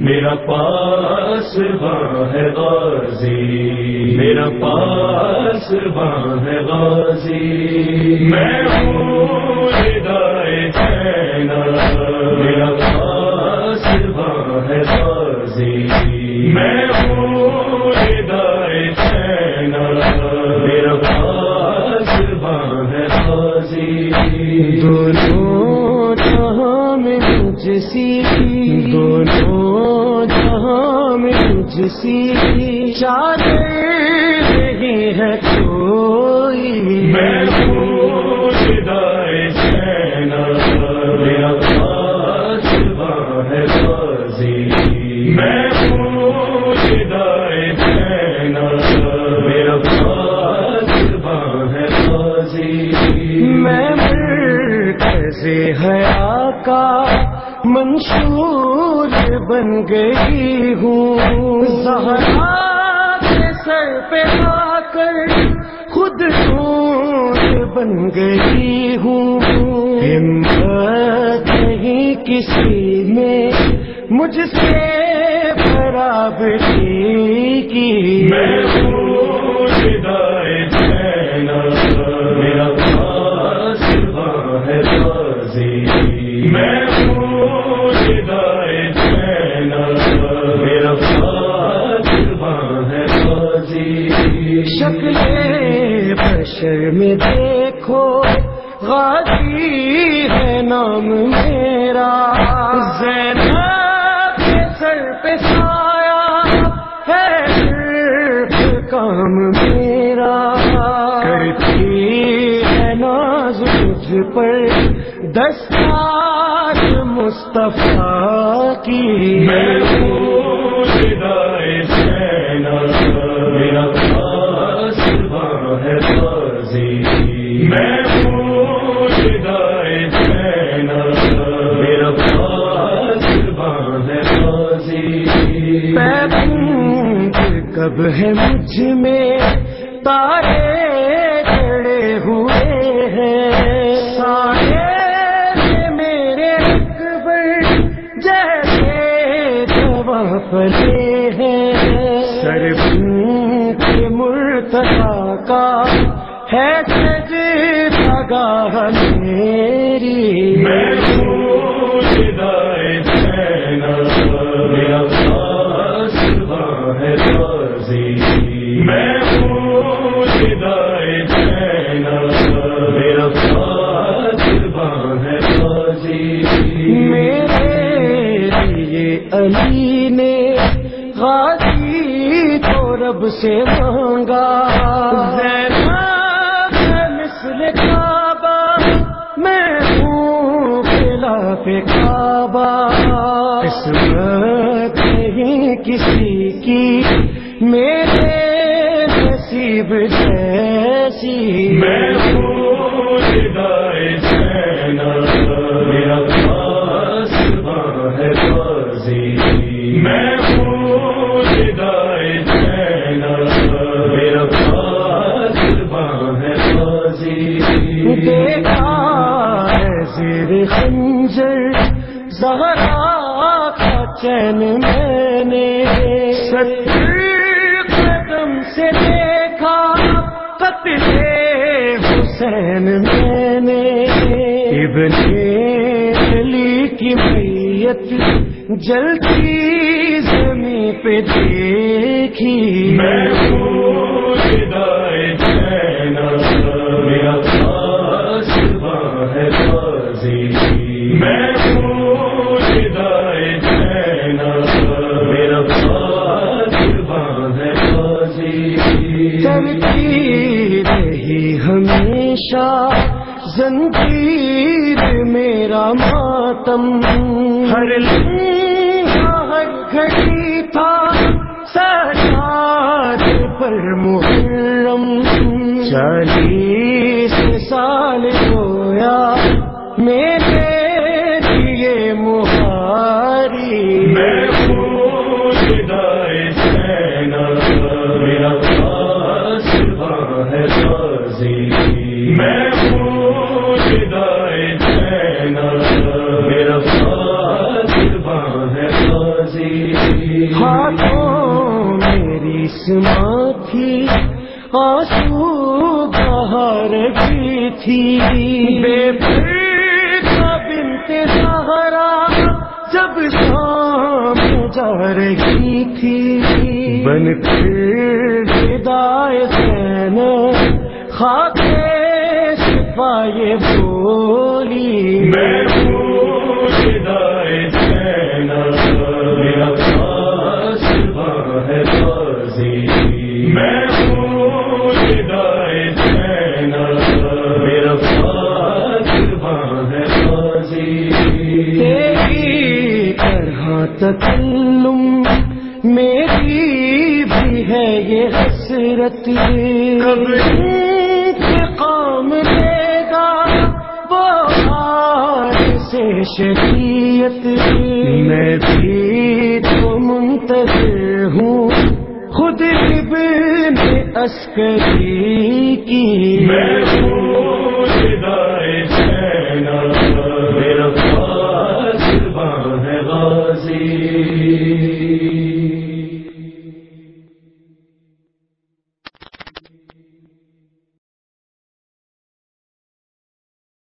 میرا پاس ہے غازی میرا پاس ہے غازی۔ میں ہوں ہدایت میرا پاس ہے غازی۔ میں ہوں ہدایت میرا پاس ہے غازی۔ دونوں جہاں میں مجھ سی دونوں میں سی چادر نہیں ہے کوئی۔ منشور بن گئی ہوں۔ زہرا کے سر پہ آ کر خود نور بن گئی ہوں۔ ہمت نہیں کسی میں مجھ سے برابری کی۔ شکل بشر میں دیکھو، غازی ہے نام میرا۔ زینب کے سر پہ سایہ ہے صرف کام میرا۔ کرتی ہے ناز مجھ پر دستار مصطفیٰ کی۔ میں میرا کب ہے مجھ میں تارے چڑے ہوئے ہیں؟ سارے میرے اکبر جیسے جوا پلے ہیں۔ سر مرتبہ کا ہے سجدہ گاہ میری۔ ہے ہے میرے علی نے غازی رب سے مانگا۔ پہ کعبہ۔ قسمت نہیں کسی کی میرے نصیب جیسی۔ میں زہرا کا چین میں نے قدم سے دیکھا قتل حسین میں نے ابن علی کی میت جلتی زمین پہ دیکھی۔ میں میرا پاس ہے غازی میں زنجیر میرا ماتم۔ ہر ہر گھڑی تھا سجاد پر محرم۔ چالیس سال ہویا میرے لیے مہاری۔ میرا پاس ہے غازی ہاتھوں میری سما تھی آنسو بہار کی تھی۔ بے کا بنت سہارا جب شام جا رہی تھی۔ بن خاتے سپائے بولی تکلم میری بھی ہے یہ حسرت کام دے گا بہار سے شریعت میں بھی تو منتظر ہوں، خود ابن عسکری کی۔